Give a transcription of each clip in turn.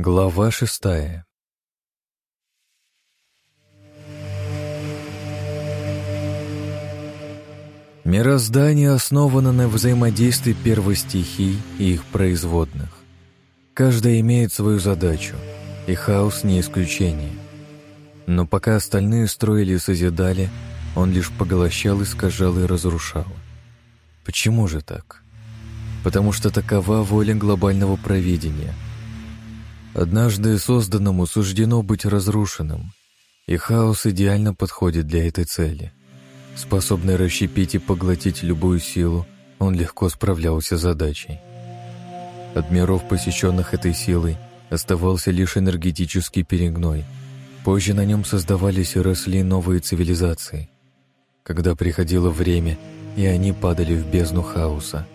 Глава шестая Мироздание основано на взаимодействии первой стихий и их производных. Каждая имеет свою задачу, и хаос не исключение. Но пока остальные строили и созидали, он лишь поглощал, искажал и разрушал. Почему же так? Потому что такова воля глобального провидения — Однажды созданному суждено быть разрушенным, и хаос идеально подходит для этой цели. Способный расщепить и поглотить любую силу, он легко справлялся с задачей. От миров, посещенных этой силой, оставался лишь энергетический перегной. Позже на нем создавались и росли новые цивилизации. Когда приходило время, и они падали в бездну хаоса.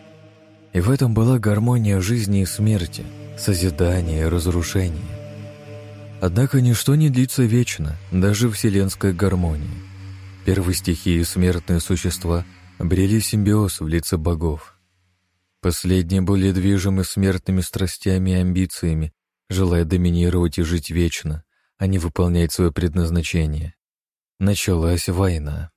И в этом была гармония жизни и смерти — созидание разрушение. Однако ничто не длится вечно, даже вселенская гармония. Первые стихии и смертные существа обрели симбиоз в лице богов. Последние были движимы смертными страстями и амбициями, желая доминировать и жить вечно, а не выполнять свое предназначение. Началась война.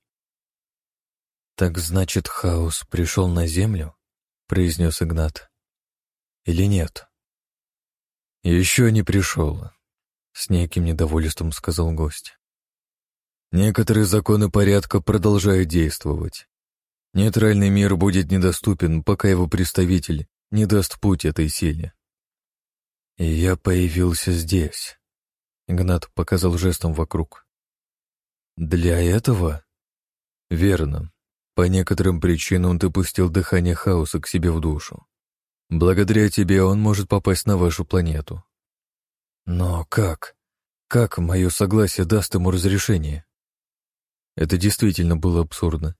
«Так значит, хаос пришел на землю?» — произнес Игнат. «Или нет?» «Еще не пришел», — с неким недовольством сказал гость. «Некоторые законы порядка продолжают действовать. Нейтральный мир будет недоступен, пока его представитель не даст путь этой силе». «И я появился здесь», — Игнат показал жестом вокруг. «Для этого?» «Верно. По некоторым причинам ты пустил дыхание хаоса к себе в душу. Благодаря тебе он может попасть на вашу планету. Но как? Как мое согласие даст ему разрешение? Это действительно было абсурдно.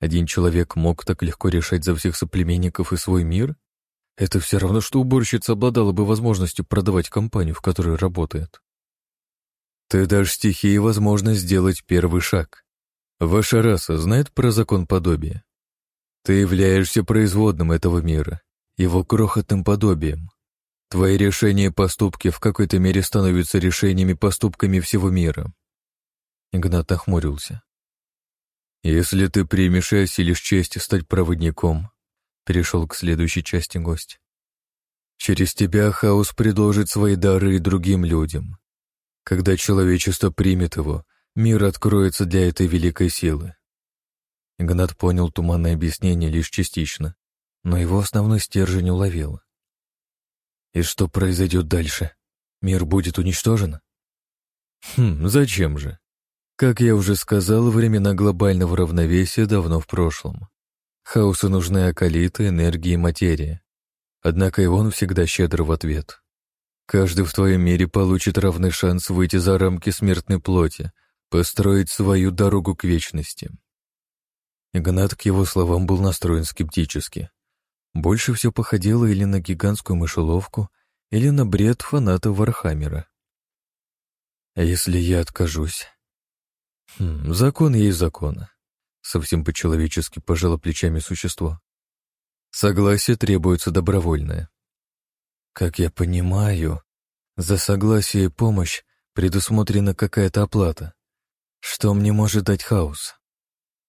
Один человек мог так легко решать за всех соплеменников и свой мир? Это все равно, что уборщица обладала бы возможностью продавать компанию, в которой работает. Ты дашь стихии возможность сделать первый шаг. Ваша раса знает про закон подобия? Ты являешься производным этого мира, его крохотным подобием. Твои решения и поступки в какой-то мере становятся решениями поступками всего мира. Игнат охмурился. «Если ты примешь и осилишь честь стать проводником», перешел к следующей части гость. «Через тебя хаос предложит свои дары и другим людям. Когда человечество примет его, мир откроется для этой великой силы». Игнат понял туманное объяснение лишь частично но его основной стержень уловил. И что произойдет дальше? Мир будет уничтожен? Хм, зачем же? Как я уже сказал, времена глобального равновесия давно в прошлом. Хаосу нужны аколиты, энергии и материя. Однако и он всегда щедр в ответ. Каждый в твоем мире получит равный шанс выйти за рамки смертной плоти, построить свою дорогу к вечности. Игнат к его словам был настроен скептически. Больше все походило или на гигантскую мышеловку, или на бред фаната Вархаммера. А если я откажусь? Хм, закон есть закон. Совсем по-человечески пожало плечами существо. Согласие требуется добровольное. Как я понимаю, за согласие и помощь предусмотрена какая-то оплата. Что мне может дать хаос?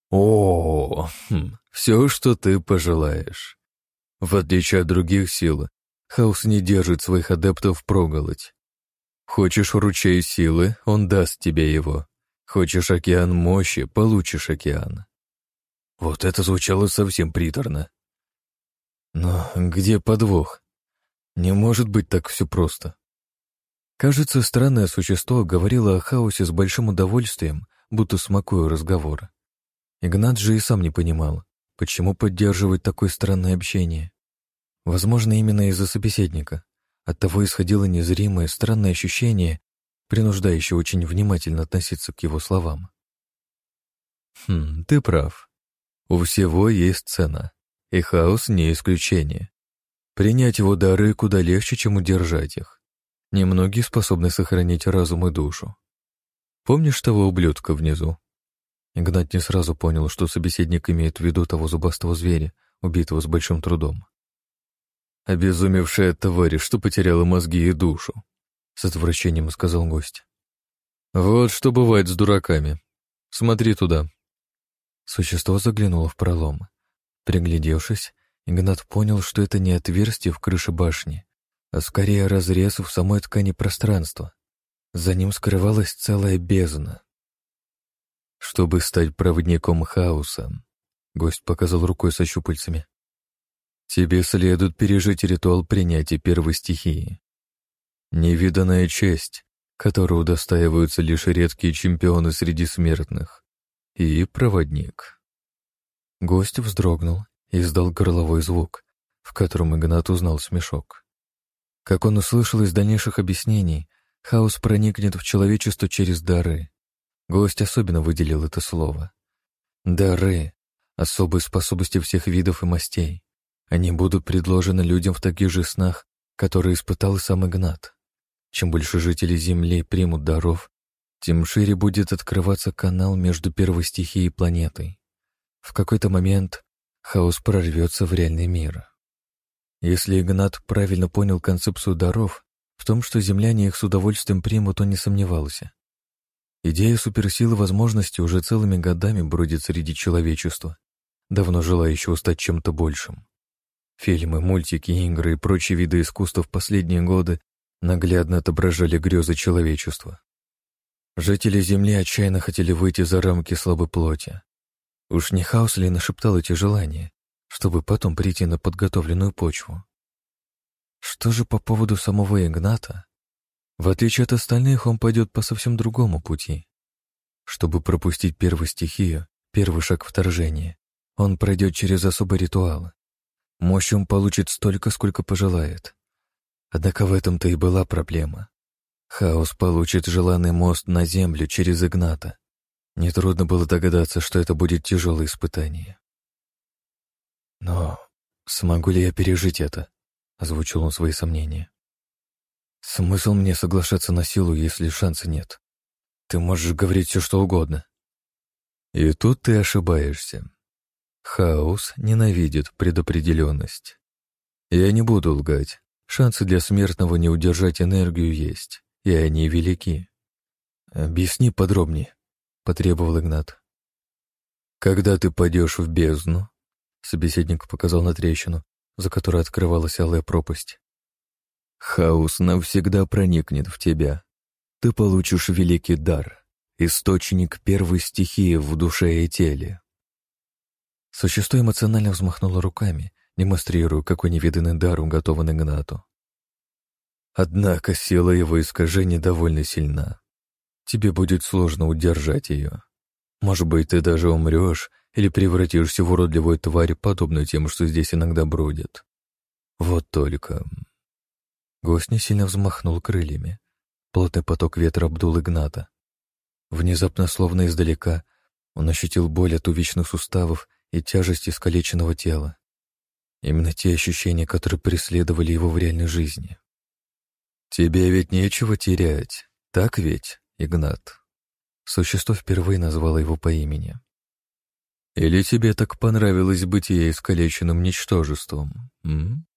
О, хм, все, что ты пожелаешь. В отличие от других сил, хаос не держит своих адептов проголодь. Хочешь ручей силы, он даст тебе его. Хочешь океан мощи, получишь океан. Вот это звучало совсем приторно. Но где подвох? Не может быть так все просто. Кажется, странное существо говорило о хаосе с большим удовольствием, будто смакуя разговор. Игнат же и сам не понимал, почему поддерживать такое странное общение. Возможно, именно из-за собеседника. Оттого исходило незримое, странное ощущение, принуждающее очень внимательно относиться к его словам. «Хм, ты прав. У всего есть цена, и хаос не исключение. Принять его дары куда легче, чем удержать их. Немногие способны сохранить разум и душу. Помнишь того ублюдка внизу?» Игнат не сразу понял, что собеседник имеет в виду того зубастого зверя, убитого с большим трудом. Обезумевшая тварь, что потеряла мозги и душу. — с отвращением сказал гость. «Вот что бывает с дураками. Смотри туда». Существо заглянуло в пролом. Приглядевшись, Игнат понял, что это не отверстие в крыше башни, а скорее разрез в самой ткани пространства. За ним скрывалась целая бездна. Чтобы стать проводником хаоса, гость показал рукой со щупальцами. Тебе следует пережить ритуал принятия первой стихии. Невиданная честь, которую удостаиваются лишь редкие чемпионы среди смертных. И проводник. Гость вздрогнул и издал горловой звук, в котором Игнат узнал смешок. Как он услышал из дальнейших объяснений, хаос проникнет в человечество через дары. Гость особенно выделил это слово. Дары — особые способности всех видов и мастей. Они будут предложены людям в таких же снах, которые испытал сам Игнат. Чем больше жителей Земли примут даров, тем шире будет открываться канал между первой стихией и планетой. В какой-то момент хаос прорвется в реальный мир. Если Игнат правильно понял концепцию даров, в том, что земляне их с удовольствием примут, он не сомневался. Идея суперсилы возможности уже целыми годами бродит среди человечества, давно желающего стать чем-то большим. Фильмы, мультики, игры и прочие виды искусства в последние годы наглядно отображали грезы человечества. Жители Земли отчаянно хотели выйти за рамки слабой плоти. Уж не хаос ли нашептал эти желания, чтобы потом прийти на подготовленную почву? Что же по поводу самого Игната? В отличие от остальных, он пойдет по совсем другому пути. Чтобы пропустить первую стихию, первый шаг вторжения, он пройдет через особый ритуал, Мощь он получит столько, сколько пожелает. Однако в этом-то и была проблема. Хаос получит желанный мост на землю через Игната. Нетрудно было догадаться, что это будет тяжелое испытание. «Но смогу ли я пережить это?» — озвучил он свои сомнения. «Смысл мне соглашаться на силу, если шанса нет? Ты можешь говорить все, что угодно». «И тут ты ошибаешься. Хаос ненавидит предопределенность. Я не буду лгать. Шансы для смертного не удержать энергию есть, и они велики. «Объясни подробнее», — потребовал Игнат. «Когда ты пойдешь в бездну?» Собеседник показал на трещину, за которой открывалась алая пропасть. «Хаос навсегда проникнет в тебя. Ты получишь великий дар, источник первой стихии в душе и теле. Существо эмоционально взмахнуло руками, демонстрируя, какой невиданный дар уготован Игнату. Однако сила его искажения довольно сильна. Тебе будет сложно удержать ее. Может быть, ты даже умрешь или превратишься в уродливую тварь, подобную тем, что здесь иногда бродят. Вот только... Гость не сильно взмахнул крыльями. Плотный поток ветра обдул Игната. Внезапно, словно издалека, он ощутил боль от увечных суставов и тяжесть искалеченного тела. Именно те ощущения, которые преследовали его в реальной жизни. «Тебе ведь нечего терять, так ведь, Игнат?» Существо впервые назвало его по имени. «Или тебе так понравилось бытие искалеченным ничтожеством, м?»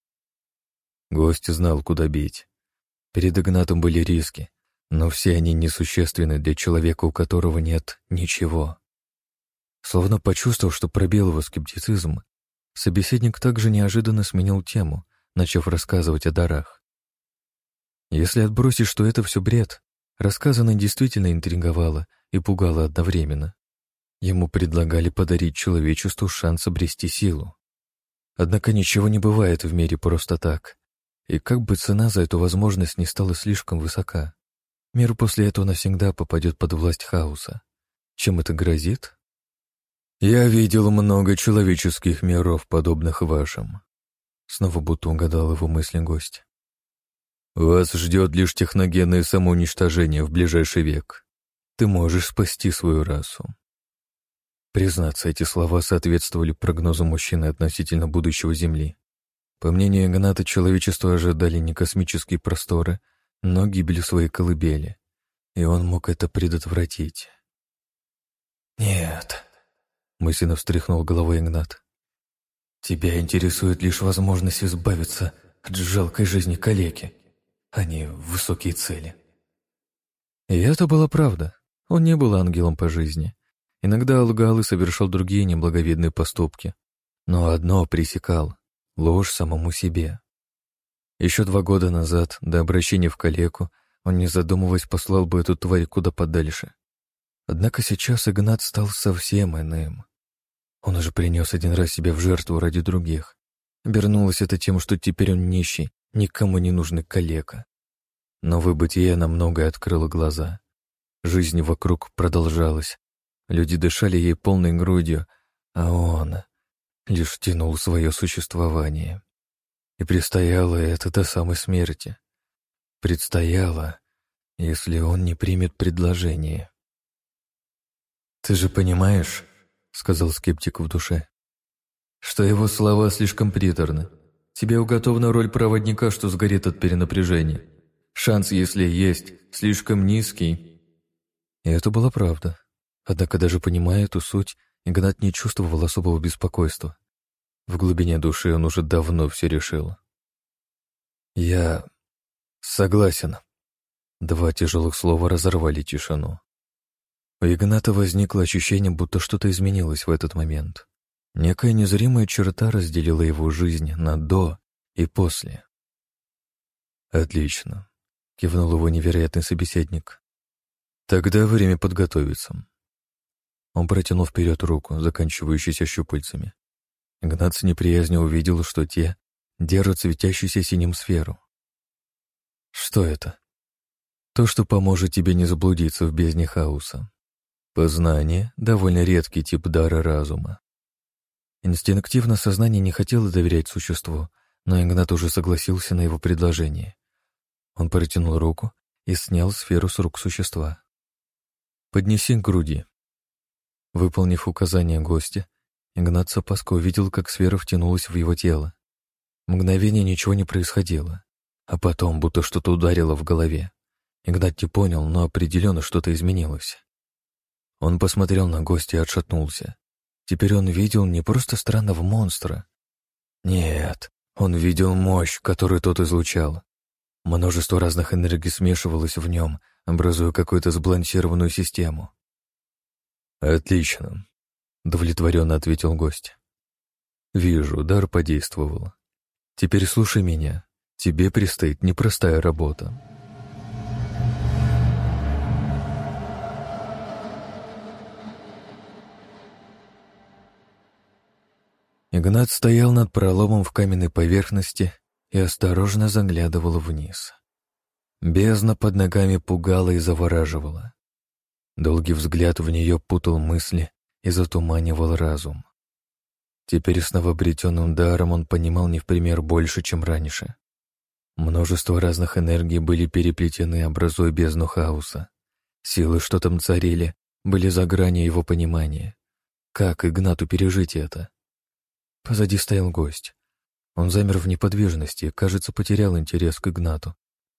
Гость знал, куда бить. Перед Игнатом были риски, но все они несущественны для человека, у которого нет ничего. Словно почувствовав, что пробил его скептицизм, собеседник также неожиданно сменил тему, начав рассказывать о дарах. Если отбросить, что это все бред, рассказанное действительно интриговало и пугало одновременно. Ему предлагали подарить человечеству шанс обрести силу. Однако ничего не бывает в мире просто так, и как бы цена за эту возможность не стала слишком высока, мир после этого навсегда попадет под власть хаоса. Чем это грозит? «Я видел много человеческих миров, подобных вашим», — снова будто угадал его мысли гость. «Вас ждет лишь техногенное самоуничтожение в ближайший век. Ты можешь спасти свою расу». Признаться, эти слова соответствовали прогнозу мужчины относительно будущего Земли. По мнению Игната, человечество ожидали не космические просторы, но гибель своей колыбели, и он мог это предотвратить. «Нет», мысленно встряхнул головой Игнат. «Тебя интересует лишь возможность избавиться от жалкой жизни калеки. а не высокие цели. И это была правда. Он не был ангелом по жизни. Иногда лгал и совершал другие неблаговидные поступки. Но одно пресекал — ложь самому себе. Еще два года назад, до обращения в калеку, он, не задумываясь, послал бы эту тварь куда подальше. Однако сейчас Игнат стал совсем иным. Он уже принес один раз себя в жертву ради других. Обернулось это тем, что теперь он нищий, никому не нужный калека. Но выбытие на многое открыло глаза. Жизнь вокруг продолжалась. Люди дышали ей полной грудью, а он лишь тянул свое существование. И предстояло это до самой смерти. Предстояло, если он не примет предложение. «Ты же понимаешь, — сказал скептик в душе, — что его слова слишком приторны. Тебе уготована роль проводника, что сгорит от перенапряжения. Шанс, если есть, слишком низкий». И это была правда. Однако, даже понимая эту суть, Игнат не чувствовал особого беспокойства. В глубине души он уже давно все решил. «Я согласен». Два тяжелых слова разорвали тишину. У Игната возникло ощущение, будто что-то изменилось в этот момент. Некая незримая черта разделила его жизнь на «до» и «после». «Отлично», — кивнул его невероятный собеседник. «Тогда время подготовиться». Он протянул вперед руку, заканчивающуюся щупальцами. Игнат с неприязнью увидел, что те держат светящуюся синим сферу. «Что это?» «То, что поможет тебе не заблудиться в бездне хаоса», Познание — довольно редкий тип дара разума. Инстинктивно сознание не хотело доверять существу, но Игнат уже согласился на его предложение. Он протянул руку и снял сферу с рук существа. «Поднеси к груди». Выполнив указание гостя, Игнат с опаской увидел, как сфера втянулась в его тело. Мгновение ничего не происходило, а потом будто что-то ударило в голове. Игнат не понял, но определенно что-то изменилось. Он посмотрел на гостя и отшатнулся. Теперь он видел не просто странного монстра. Нет, он видел мощь, которую тот излучал. Множество разных энергий смешивалось в нем, образуя какую-то сбалансированную систему. «Отлично», — удовлетворенно ответил гость. «Вижу, дар подействовал. Теперь слушай меня. Тебе предстоит непростая работа». Игнат стоял над проломом в каменной поверхности и осторожно заглядывал вниз. Бездна под ногами пугала и завораживала. Долгий взгляд в нее путал мысли и затуманивал разум. Теперь с новообретенным даром он понимал не в пример больше, чем раньше. Множество разных энергий были переплетены, образуя бездну хаоса. Силы, что там царили, были за гранью его понимания. Как Игнату пережить это? Позади стоял гость. Он замер в неподвижности, кажется, потерял интерес к Игнату,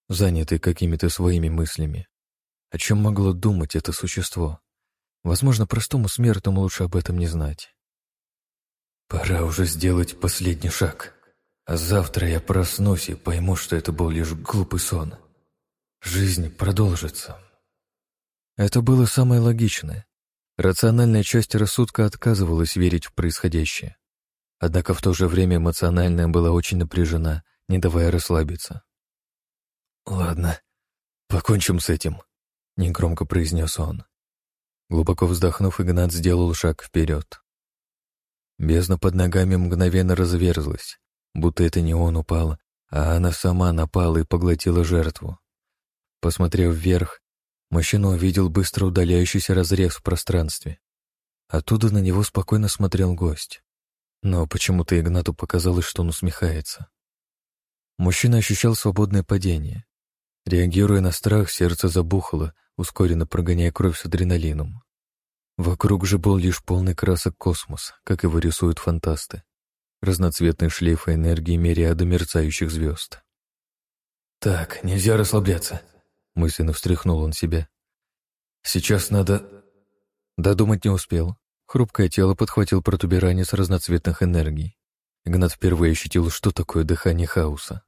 занятый какими-то своими мыслями. О чем могло думать это существо? Возможно, простому смертному лучше об этом не знать. «Пора уже сделать последний шаг. А завтра я проснусь и пойму, что это был лишь глупый сон. Жизнь продолжится». Это было самое логичное. Рациональная часть рассудка отказывалась верить в происходящее. Однако в то же время эмоциональная была очень напряжена, не давая расслабиться. «Ладно, покончим с этим», — негромко произнес он. Глубоко вздохнув, Игнат сделал шаг вперед. Бездна под ногами мгновенно разверзлась, будто это не он упал, а она сама напала и поглотила жертву. Посмотрев вверх, мужчина увидел быстро удаляющийся разрез в пространстве. Оттуда на него спокойно смотрел гость. Но почему-то Игнату показалось, что он усмехается. Мужчина ощущал свободное падение. Реагируя на страх, сердце забухало, ускоренно прогоняя кровь с адреналином. Вокруг же был лишь полный красок космос, как его рисуют фантасты. Разноцветные шлейфы энергии мириады мерцающих звезд. «Так, нельзя расслабляться», — мысленно встряхнул он себя. «Сейчас надо...» Додумать не успел. Хрупкое тело подхватил протуберанец разноцветных энергий. Игнат впервые ощутил, что такое дыхание хаоса.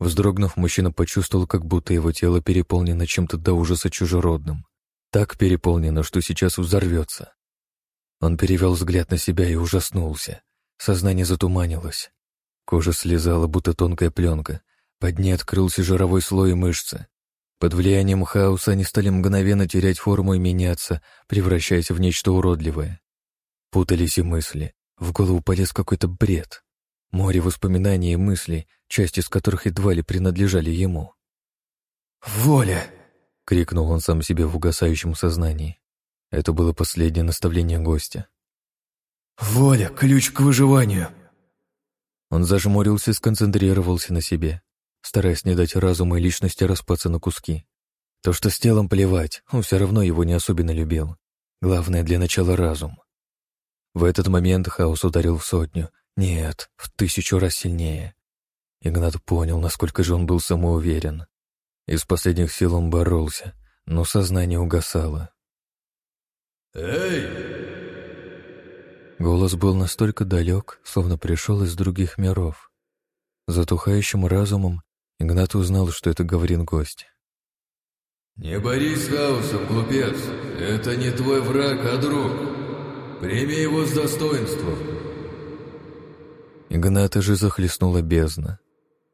Вздрогнув, мужчина почувствовал, как будто его тело переполнено чем-то до ужаса чужеродным. Так переполнено, что сейчас взорвется. Он перевел взгляд на себя и ужаснулся. Сознание затуманилось. Кожа слезала, будто тонкая пленка. Под ней открылся жировой слой мышцы. Под влиянием хаоса они стали мгновенно терять форму и меняться, превращаясь в нечто уродливое. Путались и мысли. В голову полез какой-то бред. Море воспоминаний и мыслей, часть из которых едва ли принадлежали ему. «Воля!» — крикнул он сам себе в угасающем сознании. Это было последнее наставление гостя. «Воля — ключ к выживанию!» Он зажмурился и сконцентрировался на себе, стараясь не дать разуму и личности распаться на куски. То, что с телом плевать, он все равно его не особенно любил. Главное для начала разум. В этот момент хаос ударил в сотню, нет, в тысячу раз сильнее. Игнат понял, насколько же он был самоуверен. Из последних сил он боролся, но сознание угасало. «Эй!» Голос был настолько далек, словно пришел из других миров. Затухающим разумом Игнат узнал, что это говорит гость. «Не борись с хаосом, глупец. Это не твой враг, а друг. Прими его с достоинством. Игната же захлестнула бездна.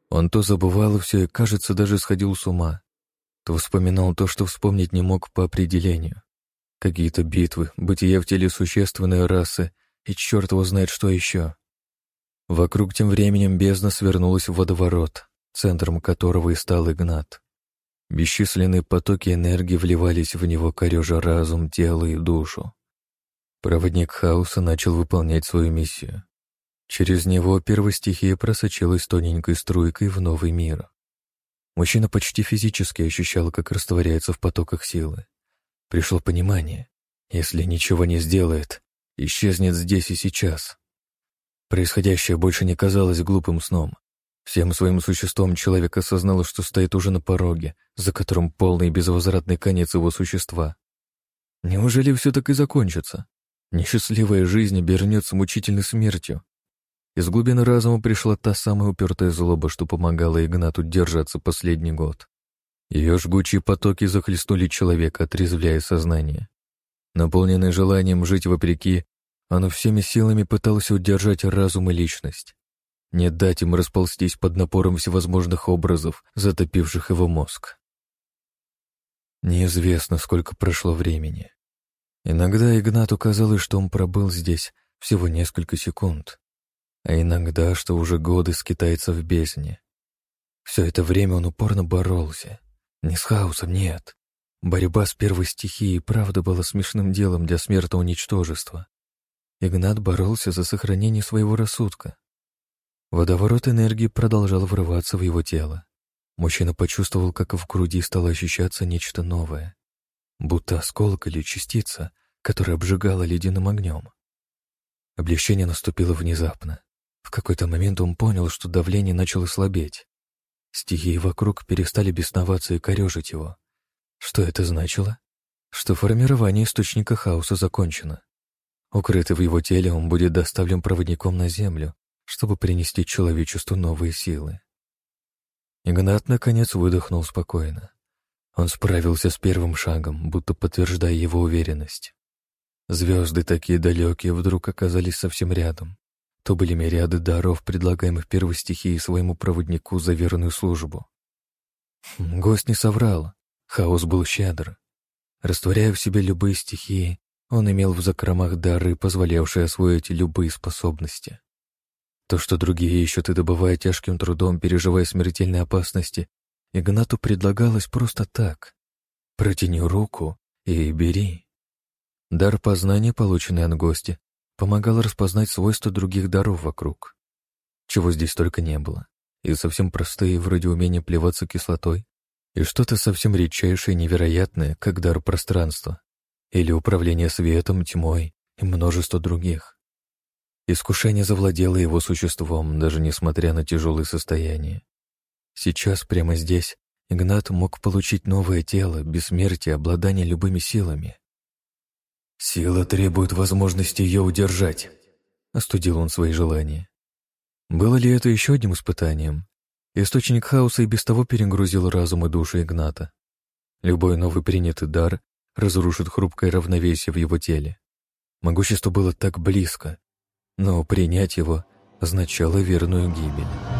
Он то забывал все и, кажется, даже сходил с ума, то вспоминал то, что вспомнить не мог по определению. Какие-то битвы, бытие в теле существенной расы и черт его знает что еще. Вокруг тем временем бездна свернулась в водоворот, центром которого и стал Игнат. Бесчисленные потоки энергии вливались в него, корежа разум, тело и душу. Проводник хаоса начал выполнять свою миссию. Через него первая стихия просочилась тоненькой струйкой в новый мир. Мужчина почти физически ощущал, как растворяется в потоках силы. Пришло понимание. Если ничего не сделает, исчезнет здесь и сейчас. Происходящее больше не казалось глупым сном. Всем своим существом человек осознал, что стоит уже на пороге, за которым полный безвозвратный конец его существа. Неужели все так и закончится? Несчастливая жизнь обернется мучительной смертью, из глубины разума пришла та самая упертая злоба, что помогала Игнату держаться последний год. Ее жгучие потоки захлестнули человека, отрезвляя сознание. Наполненный желанием жить вопреки, оно всеми силами пыталось удержать разум и личность. Не дать им расползтись под напором всевозможных образов, затопивших его мозг. Неизвестно, сколько прошло времени. Иногда Игнату казалось, что он пробыл здесь всего несколько секунд а иногда, что уже годы скитается в бездне. Все это время он упорно боролся. Не с хаосом, нет. Борьба с первой стихией правда была смешным делом для смертного ничтожества. Игнат боролся за сохранение своего рассудка. Водоворот энергии продолжал врываться в его тело. Мужчина почувствовал, как в груди стало ощущаться нечто новое, будто осколок или частица, которая обжигала ледяным огнем. Облегчение наступило внезапно. В какой-то момент он понял, что давление начало слабеть. Стихии вокруг перестали бесноваться и корежить его. Что это значило? Что формирование источника хаоса закончено. Укрытый в его теле, он будет доставлен проводником на Землю, чтобы принести человечеству новые силы. Игнат, наконец, выдохнул спокойно. Он справился с первым шагом, будто подтверждая его уверенность. Звезды, такие далекие, вдруг оказались совсем рядом то были мириады даров, предлагаемых первой стихией своему проводнику за верную службу. Хм, гость не соврал, хаос был щедр. Растворяя в себе любые стихии, он имел в закромах дары, позволявшие освоить любые способности. То, что другие ищут и добывая тяжким трудом, переживая смертельные опасности, Игнату предлагалось просто так. Протяни руку и бери. Дар познания, полученный от гостя, помогал распознать свойства других даров вокруг. Чего здесь только не было. И совсем простые, вроде умения плеваться кислотой, и что-то совсем редчайшее и невероятное, как дар пространства, или управление светом, тьмой и множество других. Искушение завладело его существом, даже несмотря на тяжелое состояние. Сейчас, прямо здесь, Игнат мог получить новое тело, бессмертие, обладание любыми силами. «Сила требует возможности ее удержать», — остудил он свои желания. Было ли это еще одним испытанием? Источник хаоса и без того перегрузил разум и душу Игната. Любой новый принятый дар разрушит хрупкое равновесие в его теле. Могущество было так близко, но принять его означало верную гибель.